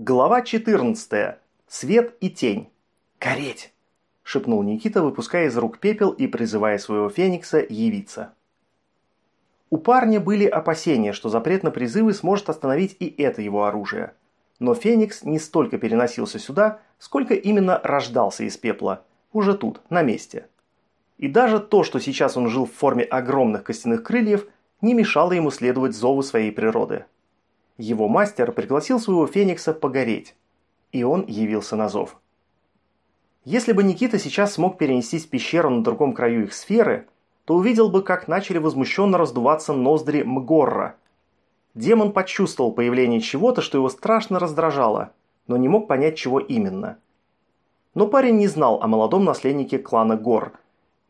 Глава 14. Свет и тень. «Гореть!» – шепнул Никита, выпуская из рук пепел и призывая своего феникса явиться. У парня были опасения, что запрет на призывы сможет остановить и это его оружие. Но феникс не столько переносился сюда, сколько именно рождался из пепла, уже тут, на месте. И даже то, что сейчас он жил в форме огромных костяных крыльев, не мешало ему следовать зову своей природы – его мастер пригласил своего феникса погореть, и он явился на зов. Если бы Никита сейчас смог перенестись в пещеру на другом краю их сферы, то увидел бы, как начали возмущенно раздуваться ноздри Мгорра. Демон почувствовал появление чего-то, что его страшно раздражало, но не мог понять, чего именно. Но парень не знал о молодом наследнике клана Гор,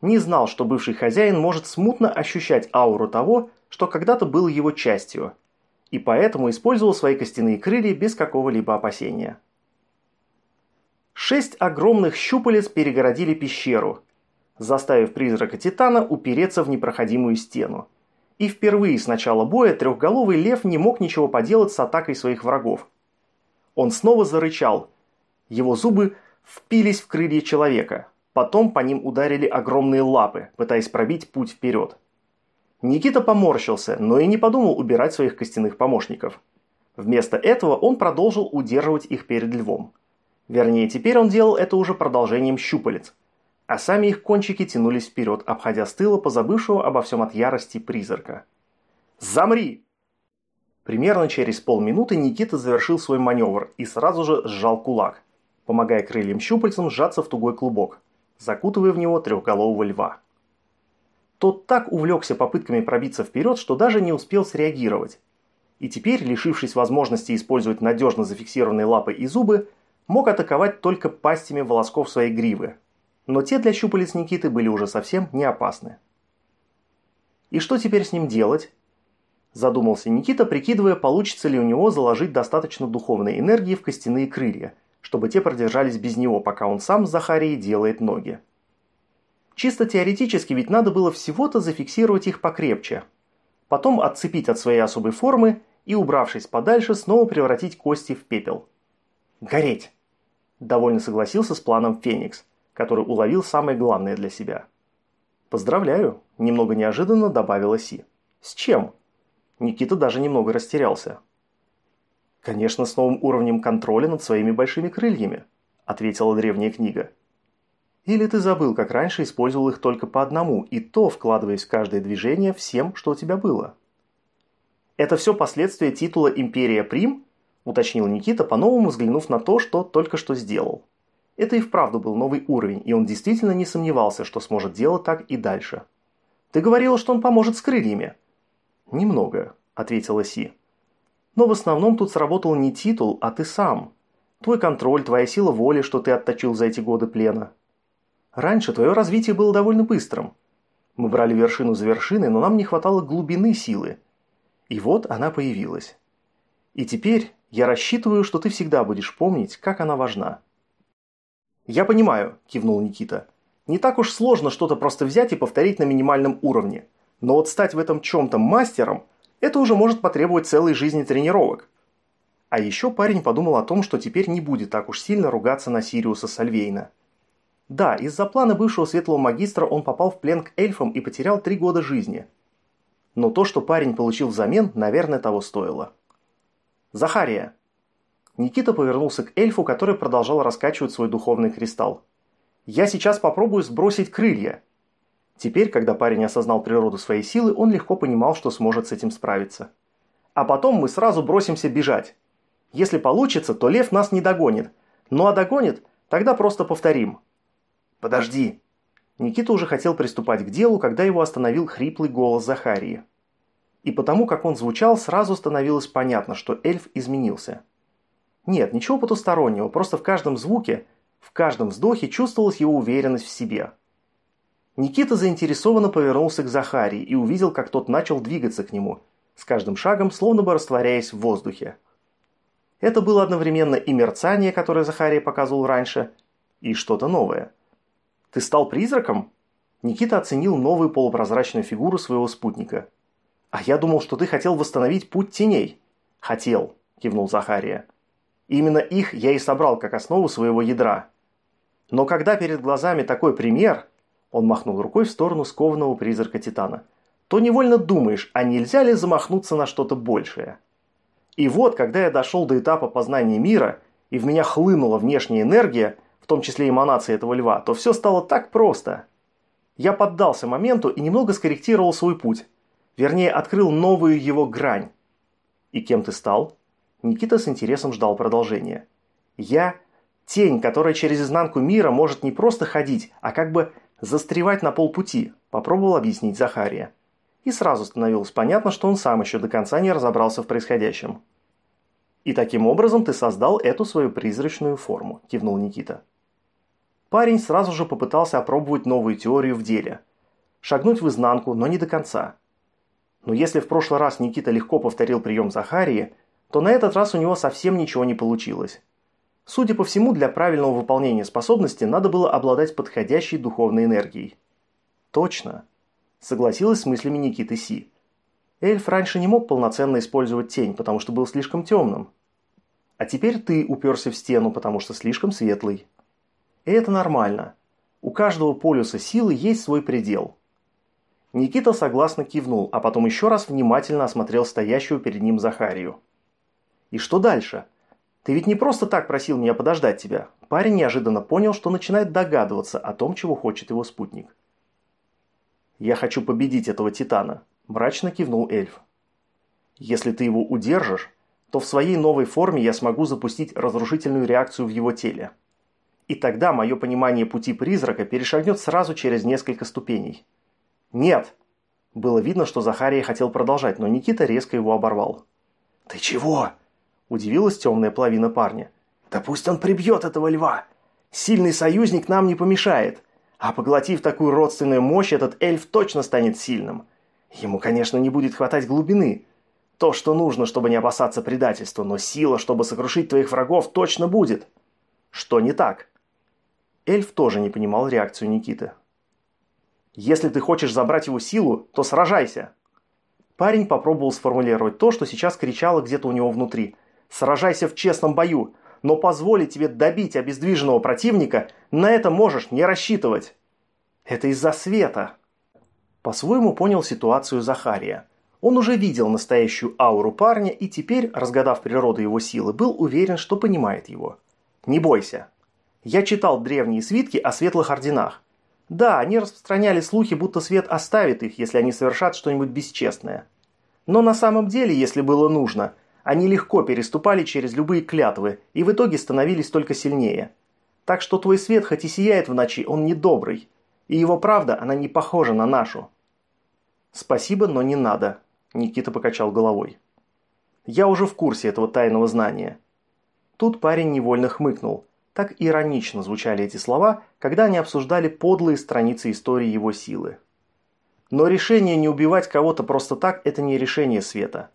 не знал, что бывший хозяин может смутно ощущать ауру того, что когда-то был его частью – и поэтому использовал свои костяные крылья без какого-либо опасения. Шесть огромных щупалец перегородили пещеру, заставив призрака Титана упереться в непроходимую стену. И впервые с начала боя трехголовый лев не мог ничего поделать с атакой своих врагов. Он снова зарычал. Его зубы впились в крылья человека. Потом по ним ударили огромные лапы, пытаясь пробить путь вперед. Никита поморщился, но и не подумал убирать своих костяных помощников. Вместо этого он продолжил удерживать их перед львом. Вернее, теперь он делал это уже продолжением щупалец, а сами их кончики тянулись вперед, обходя с тыла позабывшего обо всем от ярости призрака. «Замри!» Примерно через полминуты Никита завершил свой маневр и сразу же сжал кулак, помогая крыльям щупальцам сжаться в тугой клубок, закутывая в него трехголового льва. Тот так увлекся попытками пробиться вперед, что даже не успел среагировать. И теперь, лишившись возможности использовать надежно зафиксированные лапы и зубы, мог атаковать только пастями волосков своей гривы. Но те для щупалец Никиты были уже совсем не опасны. И что теперь с ним делать? Задумался Никита, прикидывая, получится ли у него заложить достаточно духовной энергии в костяные крылья, чтобы те продержались без него, пока он сам с Захарией делает ноги. Чисто теоретически ведь надо было всего-то зафиксировать их покрепче. Потом отцепить от своей особой формы и, убравшись подальше, снова превратить кости в пепел. «Гореть!» – довольно согласился с планом Феникс, который уловил самое главное для себя. «Поздравляю!» – немного неожиданно добавила Си. «С чем?» Никита даже немного растерялся. «Конечно, с новым уровнем контроля над своими большими крыльями», – ответила древняя книга. Или ты забыл, как раньше использовал их только по одному, и то вкладываясь в каждое движение всем, что у тебя было? Это все последствия титула «Империя Прим», уточнил Никита, по-новому взглянув на то, что только что сделал. Это и вправду был новый уровень, и он действительно не сомневался, что сможет делать так и дальше. «Ты говорила, что он поможет с крыльями». «Немного», – ответила Си. «Но в основном тут сработал не титул, а ты сам. Твой контроль, твоя сила воли, что ты отточил за эти годы плена. Раньше твое развитие было довольно быстрым. Мы брали вершину за вершиной, но нам не хватало глубины силы. И вот она появилась. И теперь я рассчитываю, что ты всегда будешь помнить, как она важна». «Я понимаю», – кивнул Никита. «Не так уж сложно что-то просто взять и повторить на минимальном уровне. Но вот стать в этом чем-то мастером – это уже может потребовать целой жизни тренировок». А еще парень подумал о том, что теперь не будет так уж сильно ругаться на Сириуса Сальвейна. Да, из-за плана бывшего светлого магистра он попал в плен к эльфам и потерял три года жизни. Но то, что парень получил взамен, наверное, того стоило. «Захария!» Никита повернулся к эльфу, который продолжал раскачивать свой духовный кристалл. «Я сейчас попробую сбросить крылья!» Теперь, когда парень осознал природу своей силы, он легко понимал, что сможет с этим справиться. «А потом мы сразу бросимся бежать. Если получится, то лев нас не догонит. Ну а догонит, тогда просто повторим. «Подожди!» Никита уже хотел приступать к делу, когда его остановил хриплый голос Захарии. И потому, как он звучал, сразу становилось понятно, что эльф изменился. Нет, ничего потустороннего, просто в каждом звуке, в каждом вздохе чувствовалась его уверенность в себе. Никита заинтересованно повернулся к Захарии и увидел, как тот начал двигаться к нему, с каждым шагом словно бы растворяясь в воздухе. Это было одновременно и мерцание, которое Захария показывал раньше, и что-то новое – ты стал призраком?» Никита оценил новую полупрозрачную фигуру своего спутника. «А я думал, что ты хотел восстановить путь теней». «Хотел», – кивнул Захария. Именно их я и собрал как основу своего ядра. Но когда перед глазами такой пример, он махнул рукой в сторону скованного призрака Титана, то невольно думаешь, а нельзя ли замахнуться на что-то большее. И вот, когда я дошел до этапа познания мира, и в меня хлынула внешняя энергия, том числе эманации этого льва, то все стало так просто. Я поддался моменту и немного скорректировал свой путь. Вернее, открыл новую его грань. И кем ты стал? Никита с интересом ждал продолжения. «Я – тень, которая через изнанку мира может не просто ходить, а как бы застревать на полпути», – попробовал объяснить Захария. И сразу становилось понятно, что он сам еще до конца не разобрался в происходящем. «И таким образом ты создал эту свою призрачную форму», – кивнул Никита. Парень сразу же попытался опробовать новую теорию в деле. Шагнуть в изнанку, но не до конца. Но если в прошлый раз Никита легко повторил прием Захарии – то на этот раз у него совсем ничего не получилось. Судя по всему, для правильного выполнения способности надо было обладать подходящей духовной энергией. Точно. Согласилась с мыслями Никиты Си. Эльф раньше не мог полноценно использовать тень, потому что был слишком темным. А теперь ты уперся в стену, потому что слишком светлый. И это нормально. У каждого полюса силы есть свой предел. Никита согласно кивнул, а потом еще раз внимательно осмотрел стоящую перед ним Захарию. И что дальше? Ты ведь не просто так просил меня подождать тебя. Парень неожиданно понял, что начинает догадываться о том, чего хочет его спутник. «Я хочу победить этого Титана», – мрачно кивнул эльф. «Если ты его удержишь, то в своей новой форме я смогу запустить разрушительную реакцию в его теле. И тогда мое понимание пути призрака перешагнет сразу через несколько ступеней». «Нет!» Было видно, что Захария хотел продолжать, но Никита резко его оборвал. «Ты чего?» Удивилась темная половина парня. «Да пусть он прибьет этого льва! Сильный союзник нам не помешает. А поглотив такую родственную мощь, этот эльф точно станет сильным. Ему, конечно, не будет хватать глубины. То, что нужно, чтобы не опасаться предательства, но сила, чтобы сокрушить твоих врагов, точно будет. Что не так?» Эльф тоже не понимал реакцию Никиты. «Если ты хочешь забрать его силу, то сражайся!» Парень попробовал сформулировать то, что сейчас кричало где-то у него внутри – Сражайся в честном бою, но позволить тебе добить обездвиженного противника, на это можешь не рассчитывать. Это из-за света. По-своему понял ситуацию Захария. Он уже видел настоящую ауру парня и теперь, разгадав природу его силы, был уверен, что понимает его. Не бойся. Я читал древние свитки о светлых орденах. Да, они распространяли слухи, будто свет оставит их, если они совершат что-нибудь бесчестное. Но на самом деле, если было нужно – они легко переступали через любые клятвы и в итоге становились только сильнее. Так что твой свет хоть и сияет в ночи, он не добрый. И его правда, она не похожа на нашу. Спасибо, но не надо, Никита покачал головой. Я уже в курсе этого тайного знания. Тут парень невольно хмыкнул. Так иронично звучали эти слова, когда они обсуждали подлые страницы истории его силы. Но решение не убивать кого-то просто так – это не решение света.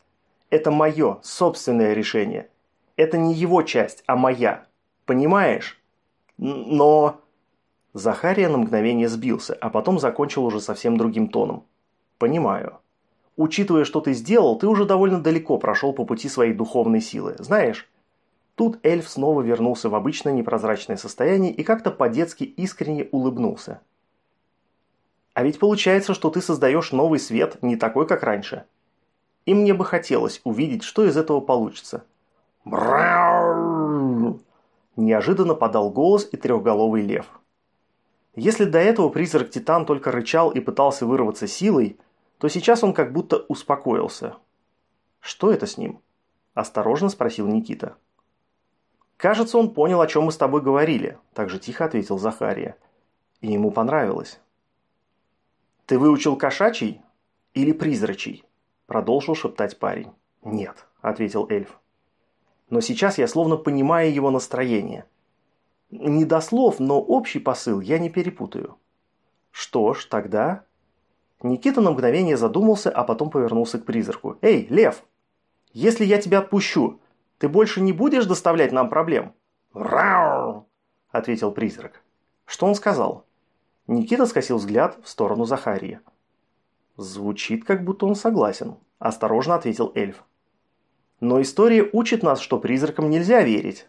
Это мое собственное решение. Это не его часть, а моя. Понимаешь? Но... Захария на мгновение сбился, а потом закончил уже совсем другим тоном. «Понимаю. Учитывая, что ты сделал, ты уже довольно далеко прошел по пути своей духовной силы. Знаешь?» Тут эльф снова вернулся в обычное непрозрачное состояние и как-то по-детски искренне улыбнулся. «А ведь получается, что ты создаешь новый свет, не такой, как раньше. И мне бы хотелось увидеть, что из этого получится. Неожиданно подал голос и трехголовый лев. Если до этого призрак Титан только рычал и пытался вырваться силой, то сейчас он как будто успокоился. «Что это с ним?» – осторожно спросил Никита. «Кажется, он понял, о чем мы с тобой говорили», – также тихо ответил Захария. И ему понравилось. «Ты выучил кошачий или призрачий?» Продолжил шептать парень. «Нет», – ответил эльф. «Но сейчас я словно понимаю его настроение. Не до слов, но общий посыл я не перепутаю». «Что ж, тогда...» Никита на мгновение задумался, а потом повернулся к призраку. «Эй, лев! Если я тебя отпущу, ты больше не будешь доставлять нам проблем?» «Рау!» – ответил призрак. Что он сказал? Никита скосил взгляд в сторону Захарии. «Звучит, как будто он согласен», – осторожно ответил эльф. «Но история учит нас, что призракам нельзя верить»,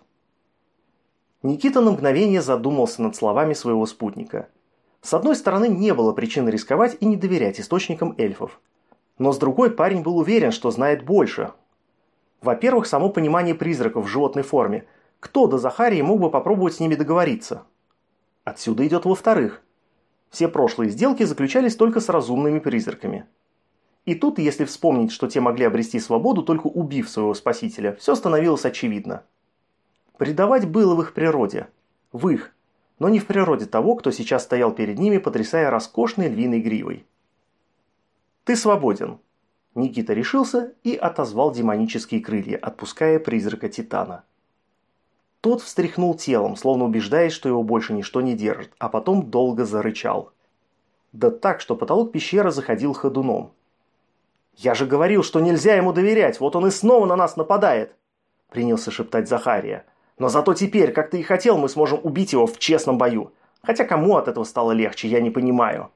Никита на мгновение задумался над словами своего спутника. С одной стороны, не было причины рисковать и не доверять источникам эльфов. Но с другой, парень был уверен, что знает больше. Во-первых, само понимание призраков в животной форме. Кто до Захарии мог бы попробовать с ними договориться? Отсюда идет во-вторых. Все прошлые сделки заключались только с разумными призраками. И тут, если вспомнить, что те могли обрести свободу, только убив своего спасителя, все становилось очевидно. Предавать было в их природе. В их, но не в природе того, кто сейчас стоял перед ними, потрясая роскошной львиной гривой. «Ты свободен!» Никита решился и отозвал демонические крылья, отпуская призрака Титана. Тот встряхнул телом, словно убеждаясь, что его больше ничто не держит, а потом долго зарычал. Да так, что потолок пещеры заходил ходуном. «Я же говорил, что нельзя ему доверять, вот он и снова на нас нападает!» Принялся шептать Захария. Но зато теперь, как ты и хотел, мы сможем убить его в честном бою. Хотя кому от этого стало легче, я не понимаю».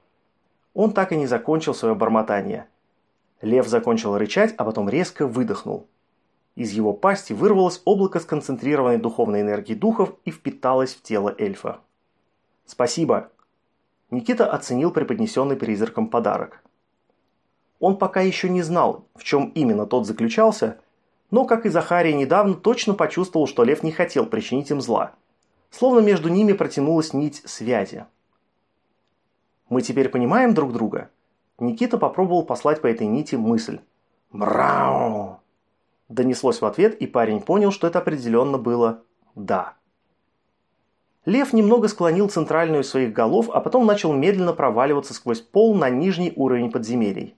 Он так и не закончил свое бормотание. Лев закончил рычать, а потом резко выдохнул. Из его пасти вырвалось облако сконцентрированной духовной энергии духов и впиталось в тело эльфа. «Спасибо!» Никита оценил преподнесенный призраком подарок. Он пока еще не знал, в чем именно тот заключался – но, как и Захария недавно, точно почувствовал, что Лев не хотел причинить им зла. Словно между ними протянулась нить связи. «Мы теперь понимаем друг друга?» Никита попробовал послать по этой нити мысль. «Мрау!» Донеслось в ответ, и парень понял, что это определенно было «да». Лев немного склонил центральную своих голов, а потом начал медленно проваливаться сквозь пол на нижний уровень подземелий.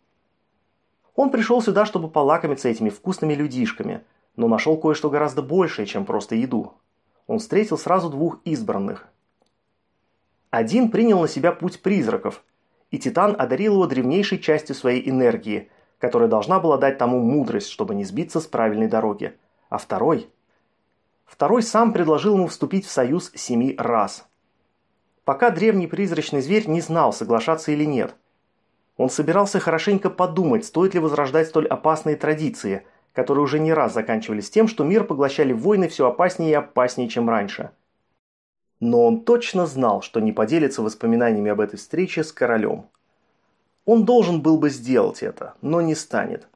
Он пришел сюда, чтобы полакомиться этими вкусными людишками, но нашел кое-что гораздо большее, чем просто еду. Он встретил сразу двух избранных. Один принял на себя путь призраков, и Титан одарил его древнейшей частью своей энергии, которая должна была дать тому мудрость, чтобы не сбиться с правильной дороги. А второй... Второй сам предложил ему вступить в союз семи раз. Пока древний призрачный зверь не знал, соглашаться или нет – он собирался хорошенько подумать, стоит ли возрождать столь опасные традиции, которые уже не раз заканчивались тем, что мир поглощали войны все опаснее и опаснее, чем раньше. Но он точно знал, что не поделится воспоминаниями об этой встрече с королем. Он должен был бы сделать это, но не станет.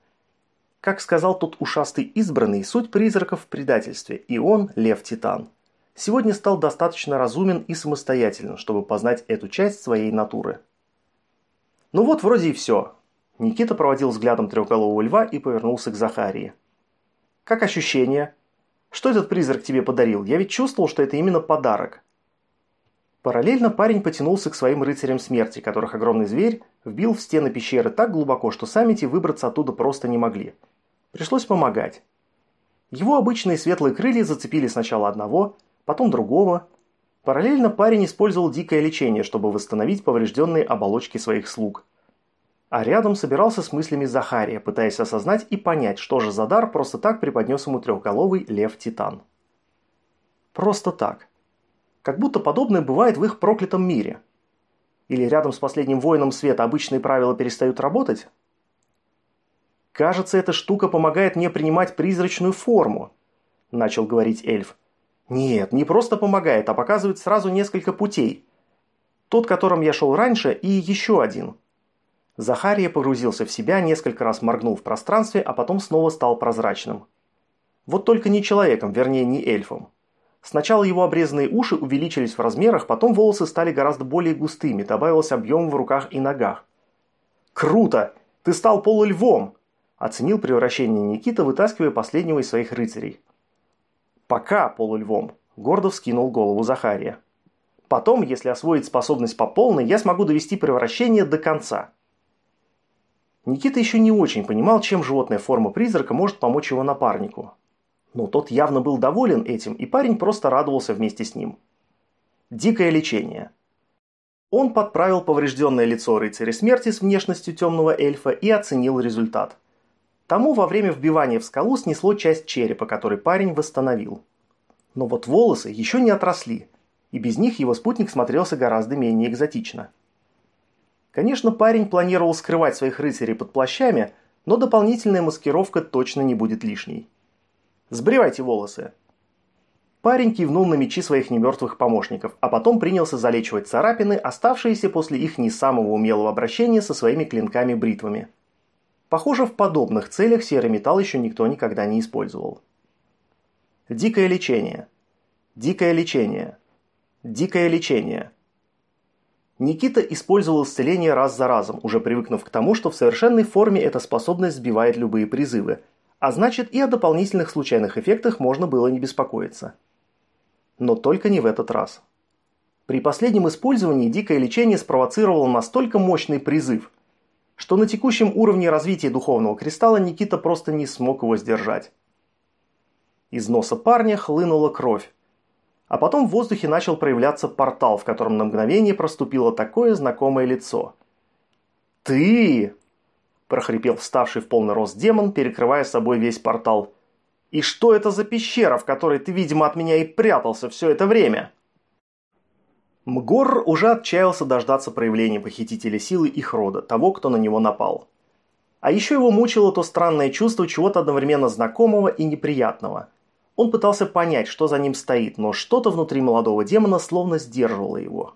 Как сказал тот ушастый избранный, суть призраков в предательстве, и он, Лев Титан, сегодня стал достаточно разумен и самостоятельным, чтобы познать эту часть своей натуры. Ну вот вроде и все. Никита проводил взглядом трехголового льва и повернулся к Захарии. Как ощущение? Что этот призрак тебе подарил? Я ведь чувствовал, что это именно подарок. Параллельно парень потянулся к своим рыцарям смерти, которых огромный зверь вбил в стены пещеры так глубоко, что сами те выбраться оттуда просто не могли. Пришлось помогать. Его обычные светлые крылья зацепили сначала одного, потом другого, Параллельно парень использовал дикое лечение, чтобы восстановить поврежденные оболочки своих слуг. А рядом собирался с мыслями Захария, пытаясь осознать и понять, что же за дар просто так преподнес ему трехголовый лев-титан. Просто так. Как будто подобное бывает в их проклятом мире. Или рядом с последним воином света обычные правила перестают работать? «Кажется, эта штука помогает мне принимать призрачную форму», – начал говорить эльф. Нет, не просто помогает, а показывает сразу несколько путей. Тот, которым я шел раньше, и еще один. Захария погрузился в себя, несколько раз моргнул в пространстве, а потом снова стал прозрачным. Вот только не человеком, вернее не эльфом. Сначала его обрезанные уши увеличились в размерах, потом волосы стали гораздо более густыми, добавился объем в руках и ногах. «Круто! Ты стал полульвом!» – оценил превращение Никита, вытаскивая последнего из своих рыцарей. Пока полульвом, гордо вскинул голову Захария. Потом, если освоить способность по полной, я смогу довести превращение до конца. Никита еще не очень понимал, чем животная форма призрака может помочь его напарнику. Но тот явно был доволен этим, и парень просто радовался вместе с ним. Дикое лечение. Он подправил поврежденное лицо рыцаря смерти с внешностью темного эльфа и оценил результат. Тому во время вбивания в скалу снесло часть черепа, который парень восстановил. Но вот волосы еще не отросли, и без них его спутник смотрелся гораздо менее экзотично. Конечно, парень планировал скрывать своих рыцарей под плащами, но дополнительная маскировка точно не будет лишней. «Сбривайте волосы!» Парень кивнул на мечи своих немертвых помощников, а потом принялся залечивать царапины, оставшиеся после их не самого умелого обращения со своими клинками-бритвами. Похоже, в подобных целях серый металл еще никто никогда не использовал. Дикое лечение. Дикое лечение. Дикое лечение. Никита использовал исцеление раз за разом, уже привыкнув к тому, что в совершенной форме эта способность сбивает любые призывы, а значит и о дополнительных случайных эффектах можно было не беспокоиться. Но только не в этот раз. При последнем использовании дикое лечение спровоцировало настолько мощный призыв, что на текущем уровне развития духовного кристалла Никита просто не смог его сдержать. Из носа парня хлынула кровь, а потом в воздухе начал проявляться портал, в котором на мгновение проступило такое знакомое лицо. «Ты!» – прохрипел вставший в полный рост демон, перекрывая собой весь портал. И что это за пещера, в которой ты, видимо, от меня и прятался все это время?» Мгор уже отчаялся дождаться проявления похитителя силы их рода, того, кто на него напал. А еще его мучило то странное чувство чего-то одновременно знакомого и неприятного. Он пытался понять, что за ним стоит, но что-то внутри молодого демона словно сдерживало его.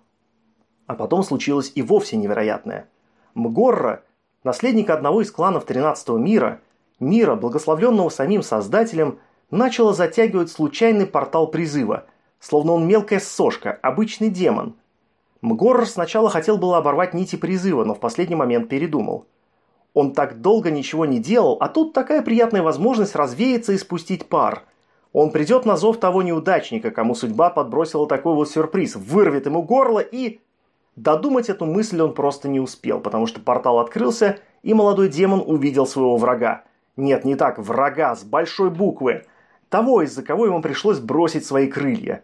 А потом случилось и вовсе невероятное. Мгорра, наследник одного из кланов 13 мира, мира, благословленного самим Создателем, начало затягивать случайный портал призыва, словно он мелкая сошка, обычный демон. Мгорр сначала хотел было оборвать нити призыва, но в последний момент передумал. Он так долго ничего не делал, а тут такая приятная возможность развеяться и спустить пар. Он придет на зов того неудачника, кому судьба подбросила такой вот сюрприз, вырвет ему горло и... Додумать эту мысль он просто не успел, потому что портал открылся, и молодой демон увидел своего врага. Нет, не так, врага с большой буквы. Того, из-за кого ему пришлось бросить свои крылья.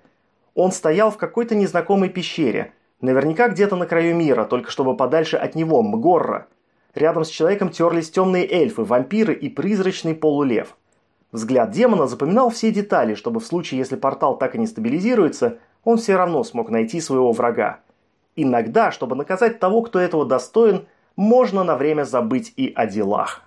Он стоял в какой-то незнакомой пещере. Наверняка где-то на краю мира, только чтобы подальше от него, Мгорра. Рядом с человеком терлись темные эльфы, вампиры и призрачный полулев. Взгляд демона запоминал все детали, чтобы в случае, если портал так и не стабилизируется, он все равно смог найти своего врага. Иногда, чтобы наказать того, кто этого достоин, можно на время забыть и о делах.